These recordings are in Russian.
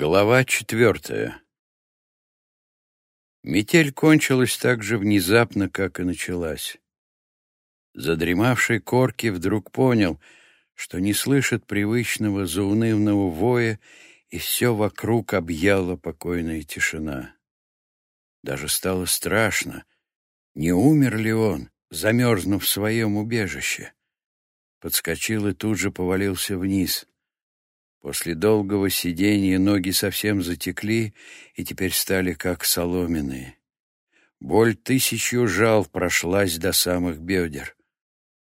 Глава четвертая. Метель кончилась так же внезапно, как и началась. Задремавший Корки вдруг понял, что не слышит привычного заунывного воя, и все вокруг объяла покойная тишина. Даже стало страшно, не умер ли он, замерзнув в своем убежище. Подскочил и тут же повалился вниз — После долгого сидения ноги совсем затекли и теперь стали как соломенные. Боль тысячу жал прошлась до самых бедер.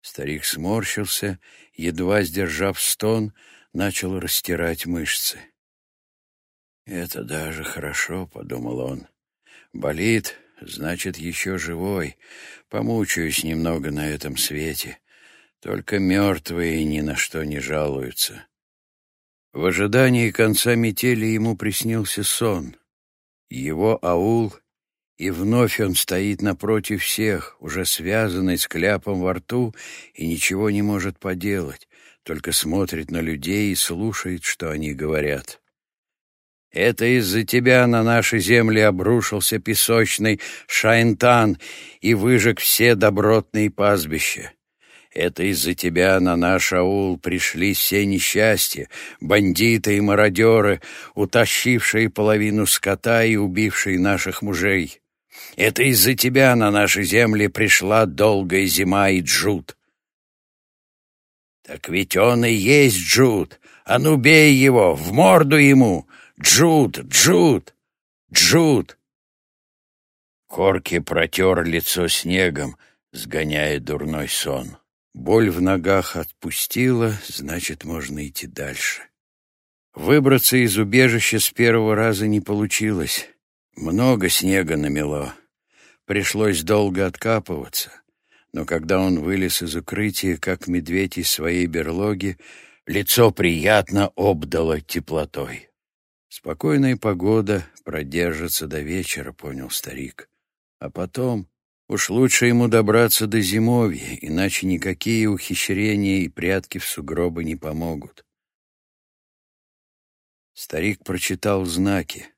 Старик сморщился, едва сдержав стон, начал растирать мышцы. «Это даже хорошо», — подумал он. «Болит, значит, еще живой. Помучаюсь немного на этом свете. Только мертвые ни на что не жалуются». В ожидании конца метели ему приснился сон. Его аул, и вновь он стоит напротив всех, уже связанный с кляпом во рту, и ничего не может поделать, только смотрит на людей и слушает, что они говорят. Это из-за тебя на наши земли обрушился песочный Шайнтан и выжег все добротные пастбища. Это из-за тебя на наш аул пришли все несчастья, бандиты и мародеры, утащившие половину скота и убившие наших мужей. Это из-за тебя на наши земли пришла долгая зима и джут. Так ведь он и есть джут. А ну бей его, в морду ему. Джут, джут, джут. Корки протер лицо снегом, сгоняя дурной сон. Боль в ногах отпустила, значит, можно идти дальше. Выбраться из убежища с первого раза не получилось. Много снега намело. Пришлось долго откапываться. Но когда он вылез из укрытия, как медведь из своей берлоги, лицо приятно обдало теплотой. Спокойная погода продержится до вечера, понял старик. А потом Уж лучше ему добраться до зимовья, иначе никакие ухищрения и прятки в сугробы не помогут. Старик прочитал знаки.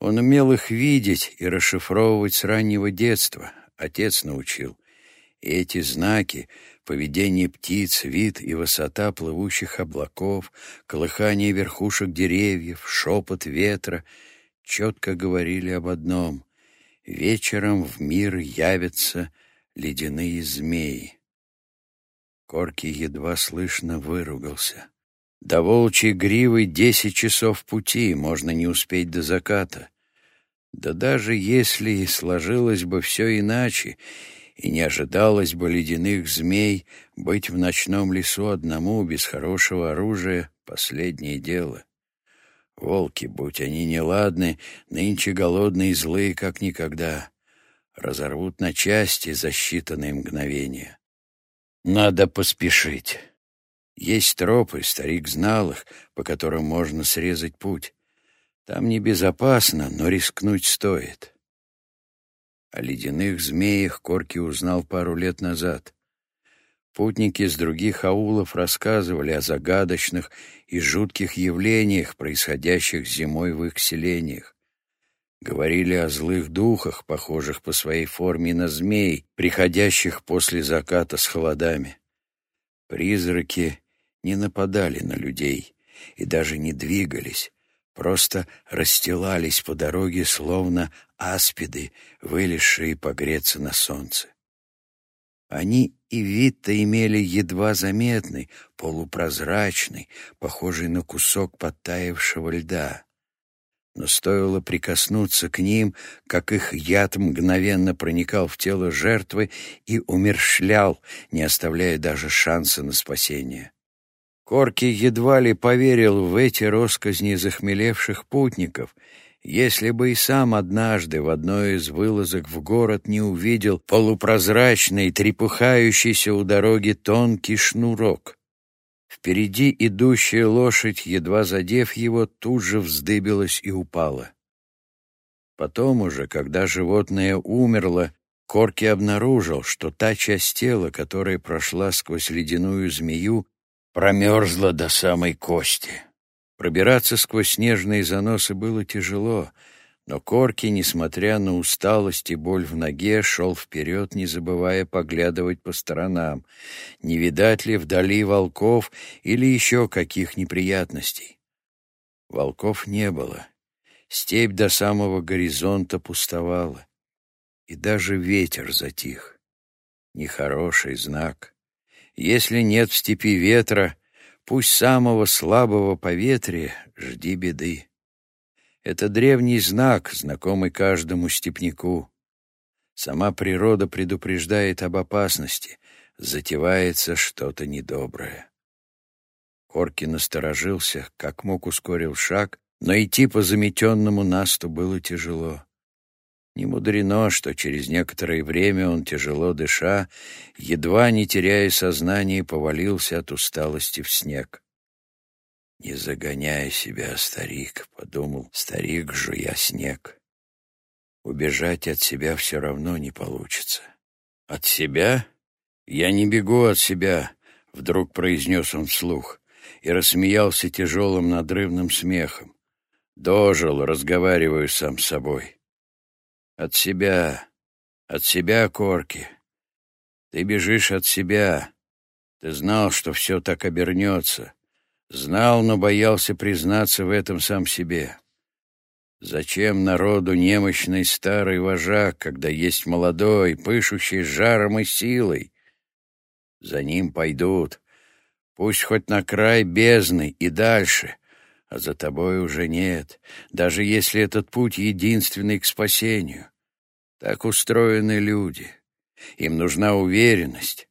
Он умел их видеть и расшифровывать с раннего детства. Отец научил. И эти знаки — поведение птиц, вид и высота плывущих облаков, колыхание верхушек деревьев, шепот ветра — четко говорили об одном Вечером в мир явятся ледяные змеи. Корки едва слышно выругался. До волчьей гривы десять часов пути, можно не успеть до заката. Да даже если сложилось бы все иначе, и не ожидалось бы ледяных змей, быть в ночном лесу одному, без хорошего оружия — последнее дело. Волки, будь они неладны, нынче голодные и злые, как никогда, разорвут на части за считанные мгновения. Надо поспешить. Есть тропы, старик знал их, по которым можно срезать путь. Там небезопасно, но рискнуть стоит. О ледяных змеях Корки узнал пару лет назад. Путники с других аулов рассказывали о загадочных и жутких явлениях, происходящих зимой в их селениях. Говорили о злых духах, похожих по своей форме на змей, приходящих после заката с холодами. Призраки не нападали на людей и даже не двигались, просто расстилались по дороге, словно аспиды, вылезшие погреться на солнце. Они и вид-то имели едва заметный, полупрозрачный, похожий на кусок подтаявшего льда. Но стоило прикоснуться к ним, как их яд мгновенно проникал в тело жертвы и умершлял, не оставляя даже шанса на спасение. Корки едва ли поверил в эти росказни захмелевших путников — если бы и сам однажды в одной из вылазок в город не увидел полупрозрачный, трепыхающийся у дороги тонкий шнурок. Впереди идущая лошадь, едва задев его, тут же вздыбилась и упала. Потом уже, когда животное умерло, Корки обнаружил, что та часть тела, которая прошла сквозь ледяную змею, промерзла до самой кости. Пробираться сквозь снежные заносы было тяжело, но Корки, несмотря на усталость и боль в ноге, шел вперед, не забывая поглядывать по сторонам, не видать ли вдали волков или еще каких неприятностей. Волков не было. Степь до самого горизонта пустовала, и даже ветер затих. Нехороший знак. Если нет в степи ветра, Пусть самого слабого поветрия жди беды. Это древний знак, знакомый каждому степняку. Сама природа предупреждает об опасности, затевается что-то недоброе. Корки насторожился, как мог ускорил шаг, но идти по заметенному насту было тяжело. Не мудрено, что через некоторое время он, тяжело дыша, едва не теряя сознание, повалился от усталости в снег. «Не загоняй себя, старик», — подумал старик, жуя снег. «Убежать от себя все равно не получится». «От себя? Я не бегу от себя», — вдруг произнес он вслух и рассмеялся тяжелым надрывным смехом. «Дожил, разговариваю сам с собой». От себя, от себя, Корки. Ты бежишь от себя. Ты знал, что все так обернется. Знал, но боялся признаться в этом сам себе. Зачем народу немощный старый вожак, когда есть молодой, пышущий жаром и силой? За ним пойдут. Пусть хоть на край бездны и дальше, а за тобой уже нет, даже если этот путь единственный к спасению. Так устроены люди. Им нужна уверенность,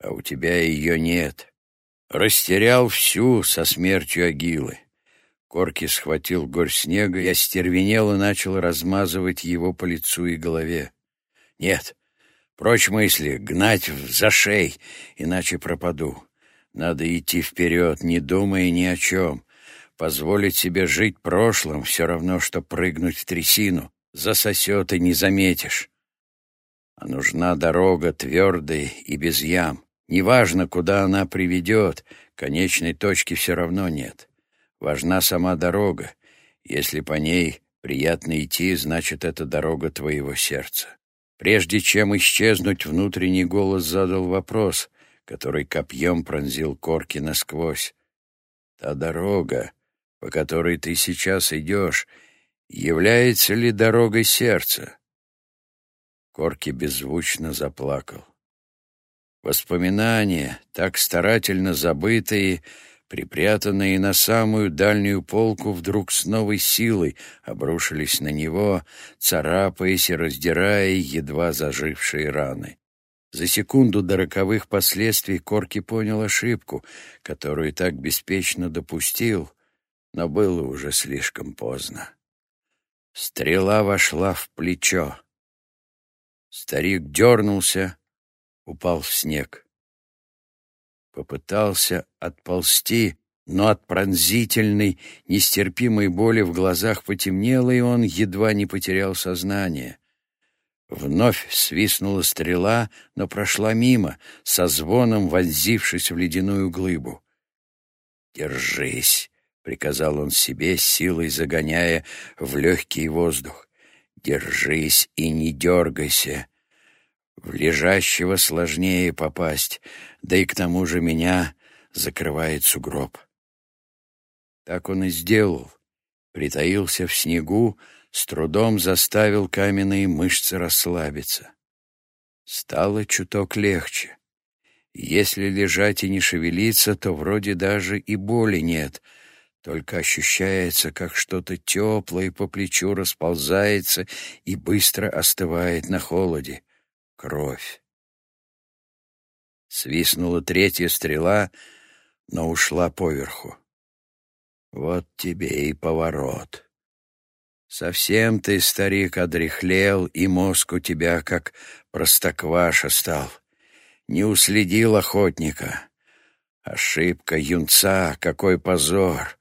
а у тебя ее нет. Растерял всю со смертью Агилы. Корки схватил горь снега и остервенел и начал размазывать его по лицу и голове. Нет, прочь мысли, гнать за шей, иначе пропаду. Надо идти вперед, не думая ни о чем. Позволить себе жить прошлым все равно, что прыгнуть в трясину. Засосет и не заметишь. А нужна дорога твердая и без ям. Неважно, куда она приведет, конечной точки все равно нет. Важна сама дорога. Если по ней приятно идти, значит, это дорога твоего сердца. Прежде чем исчезнуть, внутренний голос задал вопрос, который копьем пронзил корки насквозь. Та дорога, по которой ты сейчас идешь, является ли дорогой сердца? Корки беззвучно заплакал. Воспоминания, так старательно забытые, припрятанные на самую дальнюю полку, вдруг с новой силой обрушились на него, царапаясь и раздирая едва зажившие раны. За секунду до роковых последствий Корки понял ошибку, которую так беспечно допустил, но было уже слишком поздно. Стрела вошла в плечо. Старик дернулся, упал в снег. Попытался отползти, но от пронзительной, нестерпимой боли в глазах потемнело, и он едва не потерял сознание. Вновь свистнула стрела, но прошла мимо, со звоном вонзившись в ледяную глыбу. «Держись!» — приказал он себе, силой загоняя в легкий воздух. «Держись и не дергайся!» В лежащего сложнее попасть, да и к тому же меня закрывает сугроб. Так он и сделал. Притаился в снегу, с трудом заставил каменные мышцы расслабиться. Стало чуток легче. Если лежать и не шевелиться, то вроде даже и боли нет, только ощущается, как что-то теплое по плечу расползается и быстро остывает на холоде кровь. Свистнула третья стрела, но ушла поверху. Вот тебе и поворот. Совсем ты, старик, одряхлел, и мозг у тебя как простокваша стал. Не уследил охотника. Ошибка юнца, какой позор!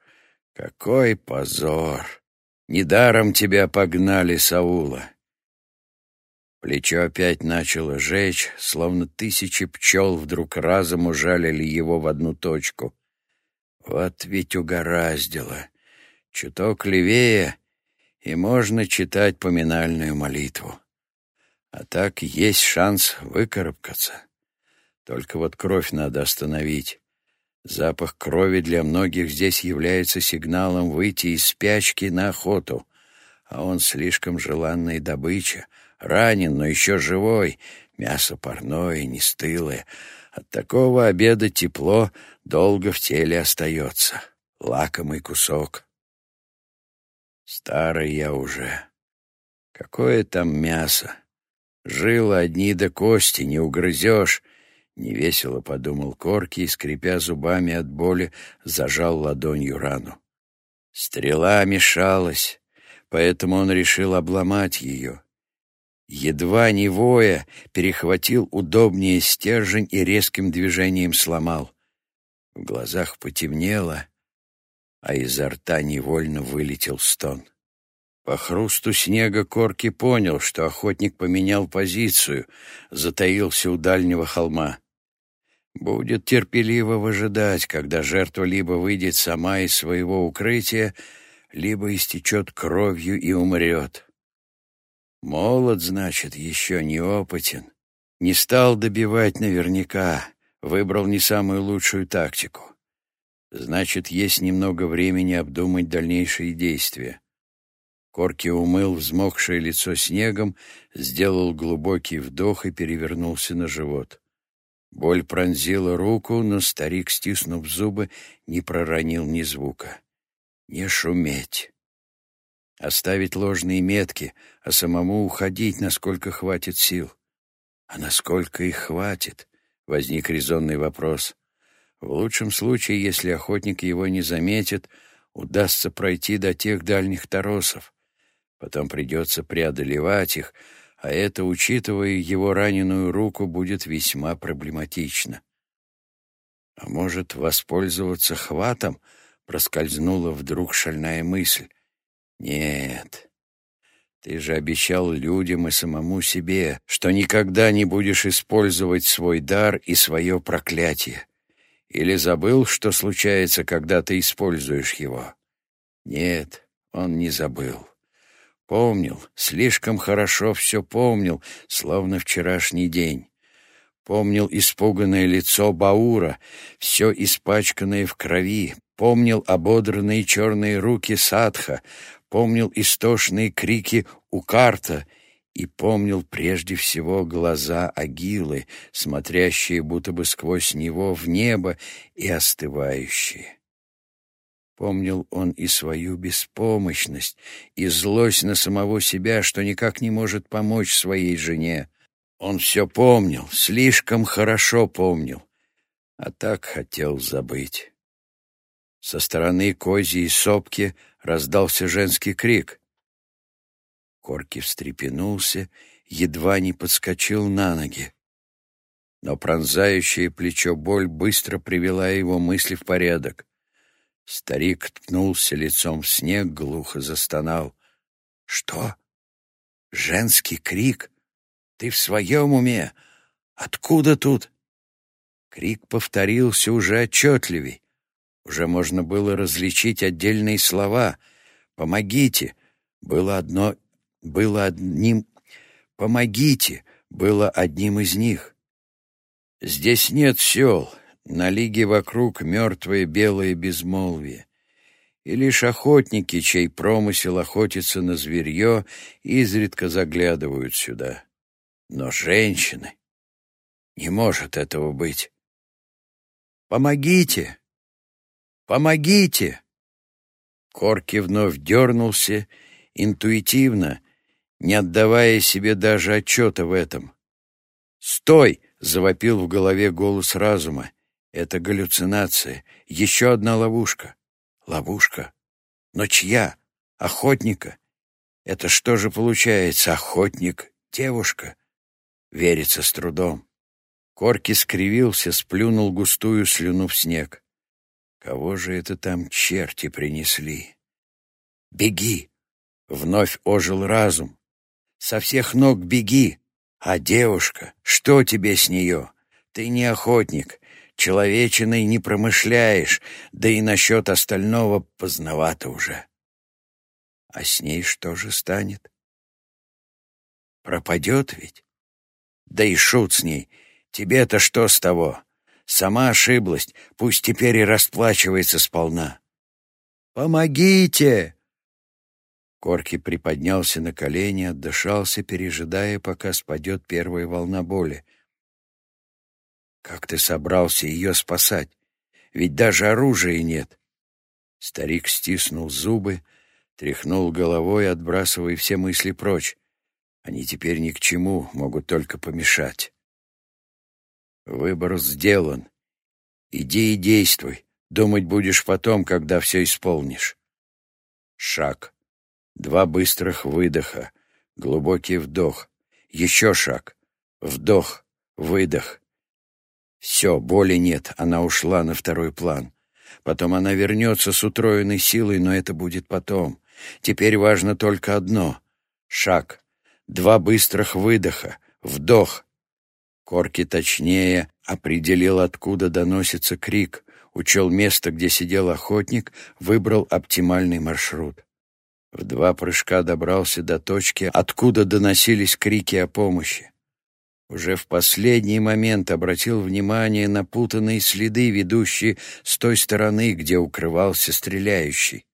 Какой позор! Недаром тебя погнали, Саула. Плечо опять начало жечь, словно тысячи пчел вдруг разом ужалили его в одну точку. Вот ведь угораздило. Чуток левее, и можно читать поминальную молитву. А так есть шанс выкарабкаться. Только вот кровь надо остановить. Запах крови для многих здесь является сигналом выйти из спячки на охоту, а он слишком желанная добыча. Ранен, но еще живой, мясо парное, не стылое. От такого обеда тепло долго в теле остается. Лакомый кусок. Старый я уже. Какое там мясо? Жилы одни до кости, не угрызешь. Невесело подумал Корки и, скрипя зубами от боли, зажал ладонью рану. Стрела мешалась, поэтому он решил обломать ее. Едва не воя, перехватил удобнее стержень и резким движением сломал. В глазах потемнело, а изо рта невольно вылетел стон. По хрусту снега Корки понял, что охотник поменял позицию, затаился у дальнего холма. Будет терпеливо выжидать, когда жертва либо выйдет сама из своего укрытия, либо истечет кровью и умрет. Молод, значит, еще неопытен. Не стал добивать наверняка, выбрал не самую лучшую тактику. Значит, есть немного времени обдумать дальнейшие действия. Корки умыл взмокшее лицо снегом, сделал глубокий вдох и перевернулся на живот. Боль пронзила руку, но старик, стиснув зубы, не проронил ни звука. Не шуметь. Оставить ложные метки, а самому уходить, насколько хватит сил. А насколько их хватит? Возник резонный вопрос. В лучшем случае, если охотник его не заметит, удастся пройти до тех дальних торосов. Потом придется преодолевать их, а это, учитывая его раненую руку, будет весьма проблематично. А может, воспользоваться хватом? Проскользнула вдруг шальная мысль. Нет, ты же обещал людям и самому себе, что никогда не будешь использовать свой дар и свое проклятие. Или забыл, что случается, когда ты используешь его? Нет, он не забыл. Помнил, слишком хорошо все помнил, словно вчерашний день. Помнил испуганное лицо Баура, все испачканное в крови, помнил ободранные черные руки Садха, помнил истошные крики Укарта и помнил прежде всего глаза Агилы, смотрящие будто бы сквозь него в небо и остывающие. Помнил он и свою беспомощность, и злость на самого себя, что никак не может помочь своей жене. Он все помнил, слишком хорошо помнил, а так хотел забыть. Со стороны козьей сопки раздался женский крик. Корки встрепенулся, едва не подскочил на ноги. Но пронзающее плечо боль быстро привела его мысли в порядок. Старик ткнулся лицом в снег, глухо застонал. «Что? Женский крик? Ты в своем уме? Откуда тут?» Крик повторился уже отчетливей. Уже можно было различить отдельные слова. «Помогите!» было одно... было одним... «Помогите!» было одним из них. «Здесь нет сел, на лиге вокруг мертвое белое безмолвие, и лишь охотники, чей промысел охотится на зверье, изредка заглядывают сюда. Но женщины... Не может этого быть. «Помогите! Помогите!» Корки вновь дернулся, интуитивно, не отдавая себе даже отчета в этом. «Стой!» — завопил в голове голос разума. Это галлюцинация, еще одна ловушка. Ловушка? Но чья? Охотника? Это что же получается, охотник, девушка? Верится с трудом. Корки скривился, сплюнул густую слюну в снег. Кого же это там черти принесли? «Беги!» — вновь ожил разум. «Со всех ног беги! А девушка, что тебе с нее? Ты не охотник, человечиной не промышляешь, да и насчет остального поздновато уже. А с ней что же станет? Пропадет ведь? Да и шут с ней. Тебе-то что с того? Сама ошиблась, пусть теперь и расплачивается сполна. «Помогите!» Корки приподнялся на колени, отдышался, пережидая, пока спадет первая волна боли. «Как ты собрался ее спасать? Ведь даже оружия нет!» Старик стиснул зубы, тряхнул головой, отбрасывая все мысли прочь. Они теперь ни к чему, могут только помешать. Выбор сделан. Иди и действуй. Думать будешь потом, когда все исполнишь. Шаг. Два быстрых выдоха. Глубокий вдох. Еще шаг. Вдох. Выдох. Все, боли нет, она ушла на второй план. Потом она вернется с утроенной силой, но это будет потом. Теперь важно только одно — шаг. Два быстрых выдоха. Вдох. Корки точнее определил, откуда доносится крик, учел место, где сидел охотник, выбрал оптимальный маршрут. В два прыжка добрался до точки, откуда доносились крики о помощи. Уже в последний момент обратил внимание на путанные следы, ведущие с той стороны, где укрывался стреляющий.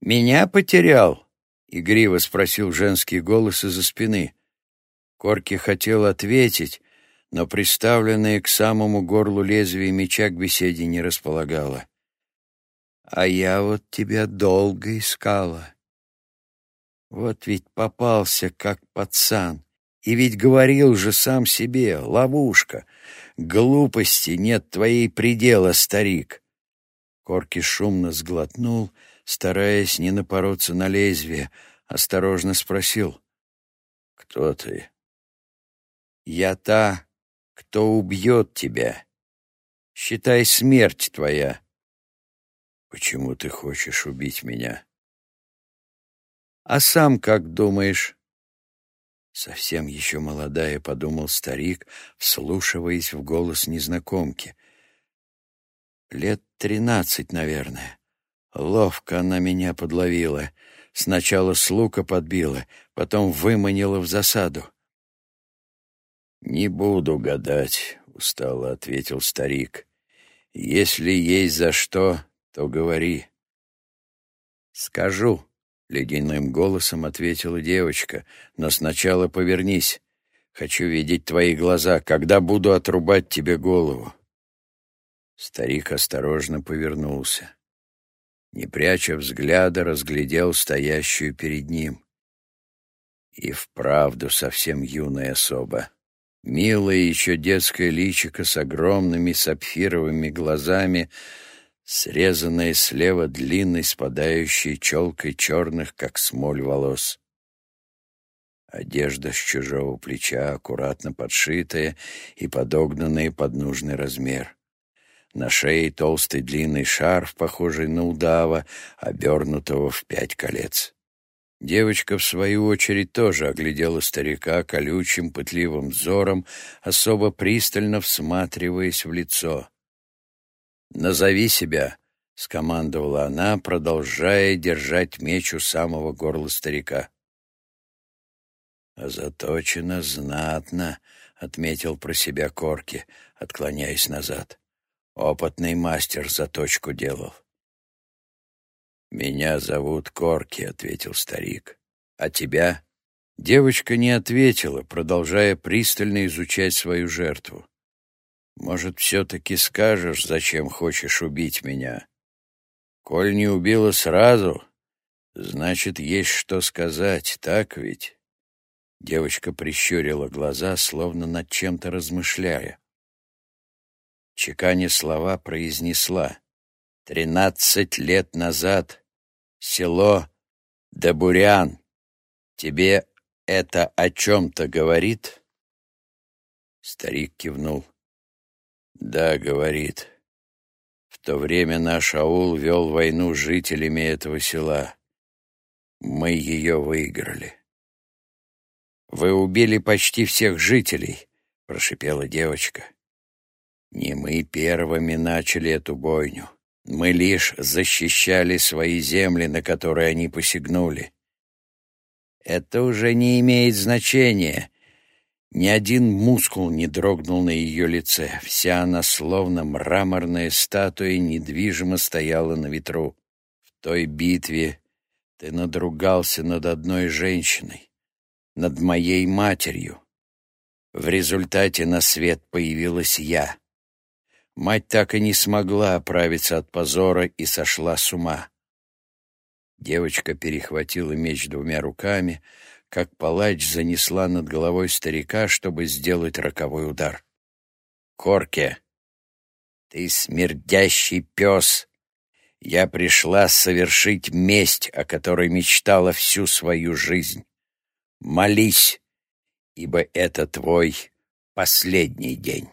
«Меня потерял?» — игриво спросил женский голос из-за спины. Корки хотел ответить, но приставленное к самому горлу лезвие меча к беседе не располагало. «А я вот тебя долго искала. Вот ведь попался, как пацан. И ведь говорил же сам себе, ловушка. Глупости нет твоей предела, старик». Корки шумно сглотнул, стараясь не напороться на лезвие, осторожно спросил. «Кто ты?» Я та, кто убьет тебя. Считай смерть твоя. Почему ты хочешь убить меня? А сам как думаешь? Совсем еще молодая, подумал старик, вслушиваясь в голос незнакомки. Лет тринадцать, наверное. Ловко она меня подловила. Сначала с лука подбила, потом выманила в засаду. «Не буду гадать», — устало ответил старик. «Если есть за что, то говори». «Скажу», — ледяным голосом ответила девочка, «но сначала повернись. Хочу видеть твои глаза, когда буду отрубать тебе голову». Старик осторожно повернулся. Не пряча взгляда, разглядел стоящую перед ним. И вправду совсем юная особа. Милое еще детское личико с огромными сапфировыми глазами, срезанное слева длинной спадающей челкой черных, как смоль, волос. Одежда с чужого плеча, аккуратно подшитая и подогнанная под нужный размер. На шее толстый длинный шарф, похожий на удава, обернутого в пять колец. Девочка, в свою очередь, тоже оглядела старика колючим, пытливым взором, особо пристально всматриваясь в лицо. «Назови себя», — скомандовала она, продолжая держать меч у самого горла старика. «Заточено знатно», — отметил про себя Корки, отклоняясь назад. «Опытный мастер заточку делал». «Меня зовут Корки», — ответил старик. «А тебя?» Девочка не ответила, продолжая пристально изучать свою жертву. «Может, все-таки скажешь, зачем хочешь убить меня? Коль не убила сразу, значит, есть что сказать, так ведь?» Девочка прищурила глаза, словно над чем-то размышляя. Чеканя слова произнесла. «Тринадцать лет назад село Дебурян. Тебе это о чем-то говорит?» Старик кивнул. «Да, говорит. В то время наш аул вел войну с жителями этого села. Мы ее выиграли». «Вы убили почти всех жителей», — прошипела девочка. Не мы первыми начали эту бойню. Мы лишь защищали свои земли, на которые они посягнули. Это уже не имеет значения. Ни один мускул не дрогнул на ее лице. Вся она, словно мраморная статуя, недвижимо стояла на ветру. В той битве ты надругался над одной женщиной, над моей матерью. В результате на свет появилась я. Мать так и не смогла оправиться от позора и сошла с ума. Девочка перехватила меч двумя руками, как палач занесла над головой старика, чтобы сделать роковой удар. «Корке, ты смердящий пес!» Я пришла совершить месть, о которой мечтала всю свою жизнь. Молись, ибо это твой последний день.